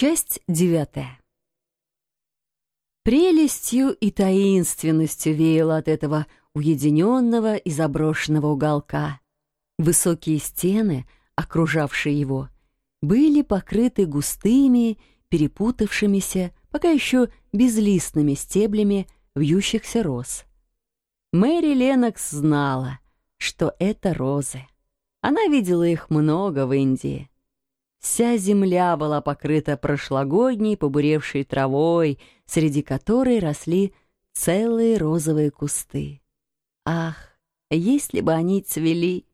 Часть девятая. Прелестью и таинственностью веяло от этого уединенного и заброшенного уголка. Высокие стены, окружавшие его, были покрыты густыми, перепутавшимися, пока еще безлистными стеблями вьющихся роз. Мэри Ленокс знала, что это розы. Она видела их много в Индии. Вся земля была покрыта прошлогодней побуревшей травой, среди которой росли целые розовые кусты. Ах, если бы они цвели!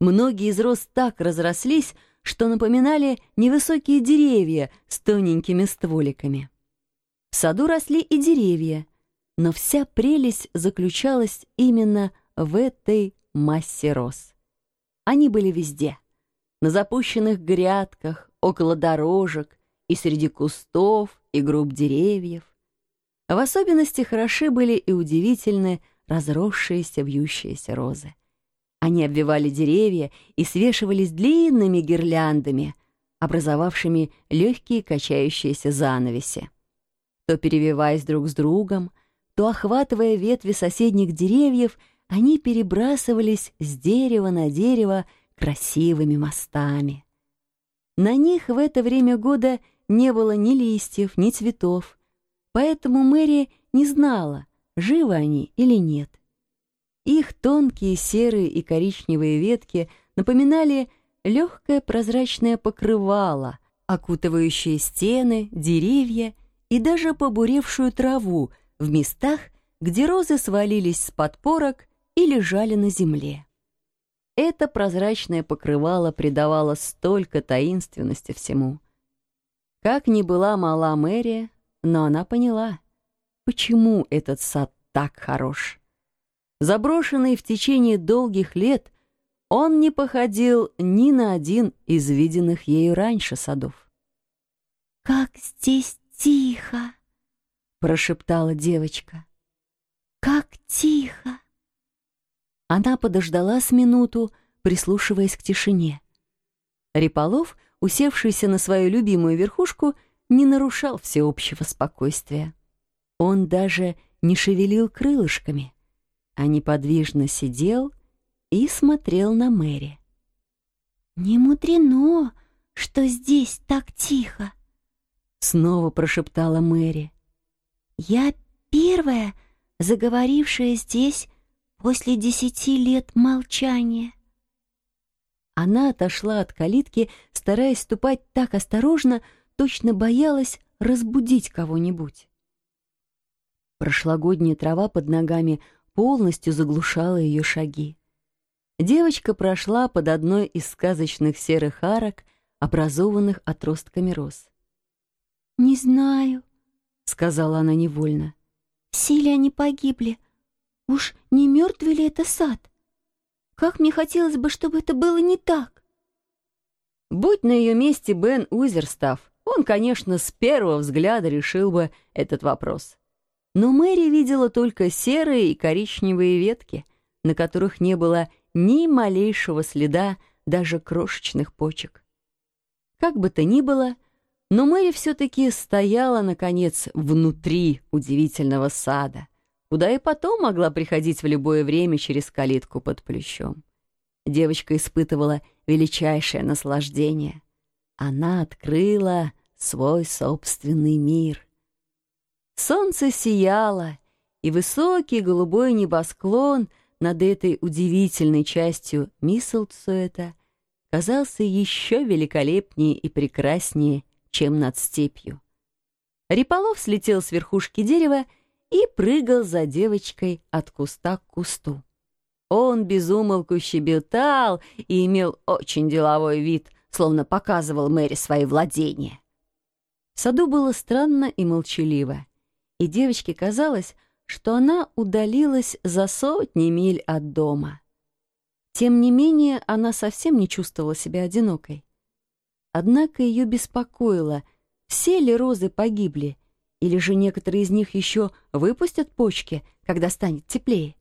Многие из роз так разрослись, что напоминали невысокие деревья с тоненькими стволиками. В саду росли и деревья, но вся прелесть заключалась именно в этой массе роз. Они были везде — на запущенных грядках, около дорожек и среди кустов и групп деревьев. В особенности хороши были и удивительны разросшиеся вьющиеся розы. Они обвивали деревья и свешивались длинными гирляндами, образовавшими легкие качающиеся занавеси. То перевиваясь друг с другом, то охватывая ветви соседних деревьев, они перебрасывались с дерева на дерево красивыми мостами. На них в это время года не было ни листьев, ни цветов, поэтому Мэри не знала, живы они или нет. Их тонкие серые и коричневые ветки напоминали легкое прозрачное покрывало, окутывающее стены, деревья и даже побуревшую траву в местах, где розы свалились с подпорок и лежали на земле. Это прозрачное покрывало придавало столько таинственности всему. Как ни была мала Мэри, но она поняла, почему этот сад так хорош. Заброшенный в течение долгих лет, он не походил ни на один из виденных ею раньше садов. «Как здесь тихо!» — прошептала девочка. «Как тихо!» Она подождала с минуту, прислушиваясь к тишине. Риполов, усевшийся на свою любимую верхушку, не нарушал всеобщего спокойствия. Он даже не шевелил крылышками, а неподвижно сидел и смотрел на Мэри. «Не мудрено, что здесь так тихо», — снова прошептала Мэри. «Я первая, заговорившая здесь после десяти лет молчания. Она отошла от калитки, стараясь ступать так осторожно, точно боялась разбудить кого-нибудь. Прошлогодняя трава под ногами полностью заглушала ее шаги. Девочка прошла под одной из сказочных серых арок, образованных отростками роз. «Не знаю», — сказала она невольно. «Все ли они погибли? Уж не мертвый ли это сад? Как мне хотелось бы, чтобы это было не так. Будь на ее месте Бен Узерстав, он, конечно, с первого взгляда решил бы этот вопрос. Но Мэри видела только серые и коричневые ветки, на которых не было ни малейшего следа даже крошечных почек. Как бы то ни было, но Мэри все-таки стояла, наконец, внутри удивительного сада — куда и потом могла приходить в любое время через калитку под плющом. Девочка испытывала величайшее наслаждение. Она открыла свой собственный мир. Солнце сияло, и высокий голубой небосклон над этой удивительной частью Мисселцуэта казался еще великолепнее и прекраснее, чем над степью. Риполов слетел с верхушки дерева и прыгал за девочкой от куста к кусту. Он безумолку щебетал и имел очень деловой вид, словно показывал Мэри свои владения. В саду было странно и молчаливо, и девочке казалось, что она удалилась за сотни миль от дома. Тем не менее, она совсем не чувствовала себя одинокой. Однако ее беспокоило, все ли розы погибли, или же некоторые из них еще выпустят почки, когда станет теплее?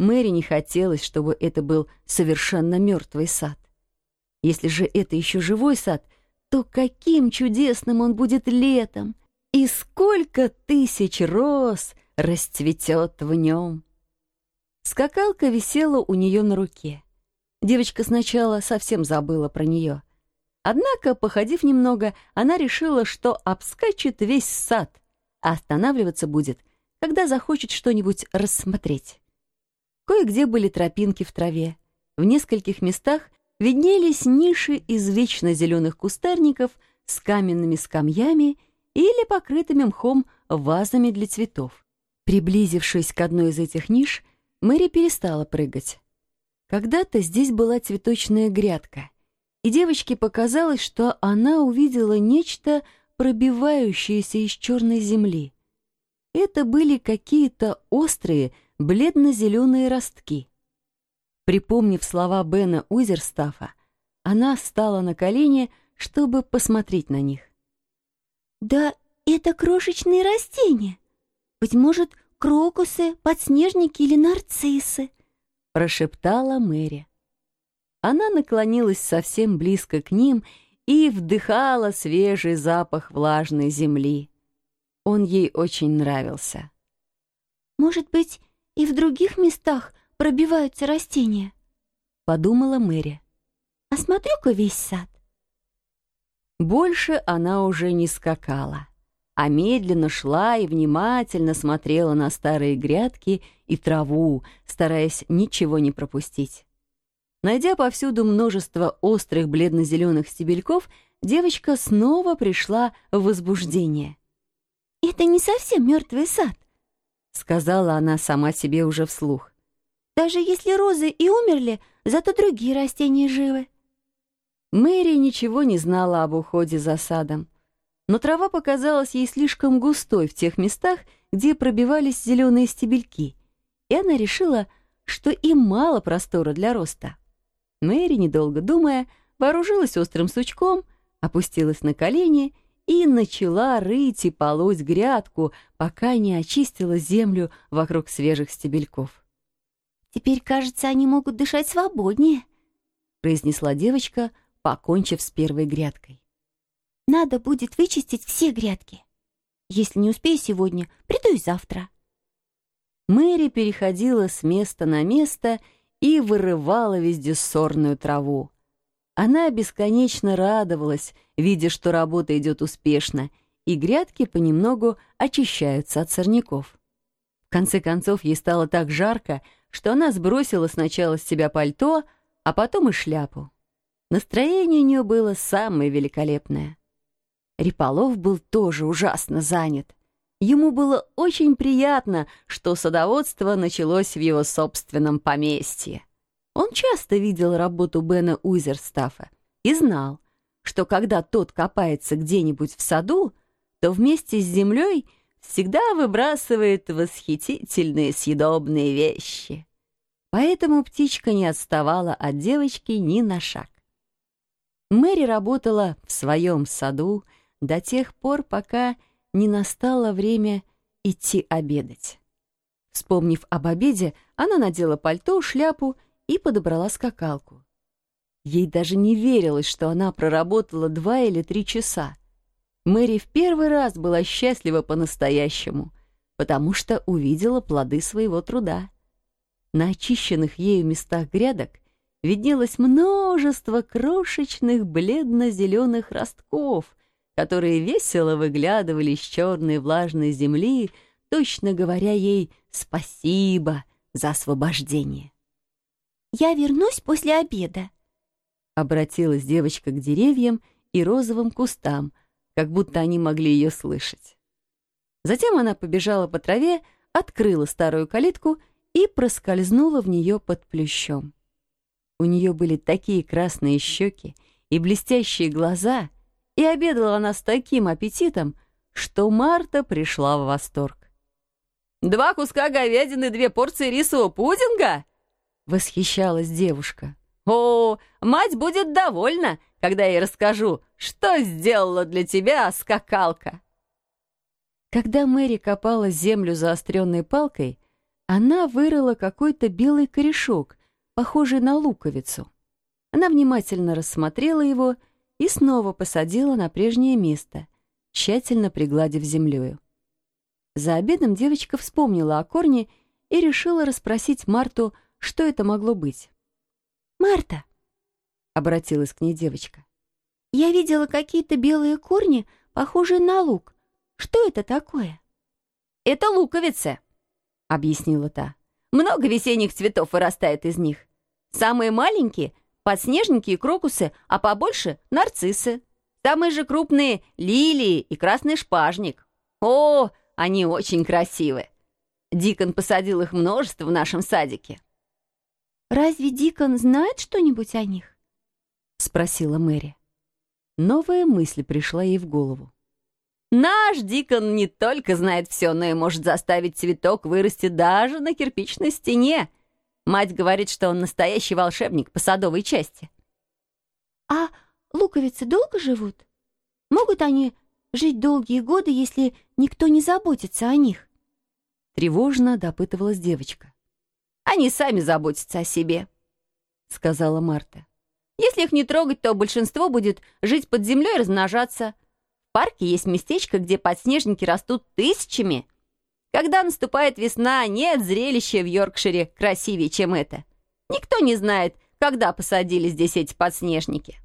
Мэри не хотелось, чтобы это был совершенно мертвый сад. Если же это еще живой сад, то каким чудесным он будет летом, и сколько тысяч роз расцветет в нем. Скакалка висела у нее на руке. Девочка сначала совсем забыла про нее. Однако, походив немного, она решила, что обскачет весь сад, а останавливаться будет, когда захочет что-нибудь рассмотреть. Кое-где были тропинки в траве. В нескольких местах виднелись ниши из вечно зеленых кустарников с каменными скамьями или покрытыми мхом вазами для цветов. Приблизившись к одной из этих ниш, Мэри перестала прыгать. Когда-то здесь была цветочная грядка, и девочке показалось, что она увидела нечто, пробивающееся из черной земли. Это были какие-то острые, бледно-зеленые ростки. Припомнив слова Бена Узерстафа, она встала на колени, чтобы посмотреть на них. «Да это крошечные растения. Быть может, крокусы, подснежники или нарциссы», — прошептала Мэри. Она наклонилась совсем близко к ним и вдыхала свежий запах влажной земли. Он ей очень нравился. «Может быть, и в других местах пробиваются растения», — подумала Мэри. «Осмотрю-ка весь сад». Больше она уже не скакала, а медленно шла и внимательно смотрела на старые грядки и траву, стараясь ничего не пропустить. Найдя повсюду множество острых бледно-зеленых стебельков, девочка снова пришла в возбуждение. «Это не совсем мертвый сад», — сказала она сама себе уже вслух. «Даже если розы и умерли, зато другие растения живы». Мэри ничего не знала об уходе за садом, но трава показалась ей слишком густой в тех местах, где пробивались зеленые стебельки, и она решила, что им мало простора для роста. Мэри, недолго думая, вооружилась острым сучком, опустилась на колени и начала рыть и полоть грядку, пока не очистила землю вокруг свежих стебельков. «Теперь, кажется, они могут дышать свободнее», — произнесла девочка, покончив с первой грядкой. «Надо будет вычистить все грядки. Если не успею сегодня, приду и завтра». Мэри переходила с места на место и вырывала вездесорную траву. Она бесконечно радовалась, видя, что работа идет успешно, и грядки понемногу очищаются от сорняков. В конце концов, ей стало так жарко, что она сбросила сначала с себя пальто, а потом и шляпу. Настроение у нее было самое великолепное. Риполов был тоже ужасно занят. Ему было очень приятно, что садоводство началось в его собственном поместье. Он часто видел работу Бена Узерстафа и знал, что когда тот копается где-нибудь в саду, то вместе с землей всегда выбрасывает восхитительные съедобные вещи. Поэтому птичка не отставала от девочки ни на шаг. Мэри работала в своем саду до тех пор, пока не настало время идти обедать. Вспомнив об обеде, она надела пальто, шляпу и подобрала скакалку. Ей даже не верилось, что она проработала два или три часа. Мэри в первый раз была счастлива по-настоящему, потому что увидела плоды своего труда. На очищенных ею местах грядок виднелось множество крошечных бледно-зеленых ростков, которые весело выглядывали из черной влажной земли, точно говоря ей «спасибо за освобождение». «Я вернусь после обеда», — обратилась девочка к деревьям и розовым кустам, как будто они могли ее слышать. Затем она побежала по траве, открыла старую калитку и проскользнула в нее под плющом. У нее были такие красные щеки и блестящие глаза — и обедала она с таким аппетитом, что Марта пришла в восторг. «Два куска говядины, две порции рисового пудинга?» — восхищалась девушка. «О, мать будет довольна, когда я ей расскажу, что сделала для тебя скакалка». Когда Мэри копала землю заостренной палкой, она вырыла какой-то белый корешок, похожий на луковицу. Она внимательно рассмотрела его и снова посадила на прежнее место, тщательно пригладив землею. За обедом девочка вспомнила о корне и решила расспросить Марту, что это могло быть. «Марта!» — обратилась к ней девочка. «Я видела какие-то белые корни, похожие на лук. Что это такое?» «Это луковицы», — объяснила та. «Много весенних цветов вырастает из них. Самые маленькие — подснежники и крокусы, а побольше — нарциссы. Самые же крупные — лилии и красный шпажник. О, они очень красивы. Дикон посадил их множество в нашем садике». «Разве Дикон знает что-нибудь о них?» — спросила Мэри. Новая мысль пришла ей в голову. Наш Дикон не только знает все, но и может заставить цветок вырасти даже на кирпичной стене. Мать говорит, что он настоящий волшебник по садовой части. А луковицы долго живут? Могут они жить долгие годы, если никто не заботится о них? Тревожно допытывалась девочка. Они сами заботятся о себе, сказала Марта. Если их не трогать, то большинство будет жить под землей и размножаться парке есть местечко, где подснежники растут тысячами. Когда наступает весна, нет зрелища в Йоркшире красивее, чем это. Никто не знает, когда посадили здесь эти подснежники.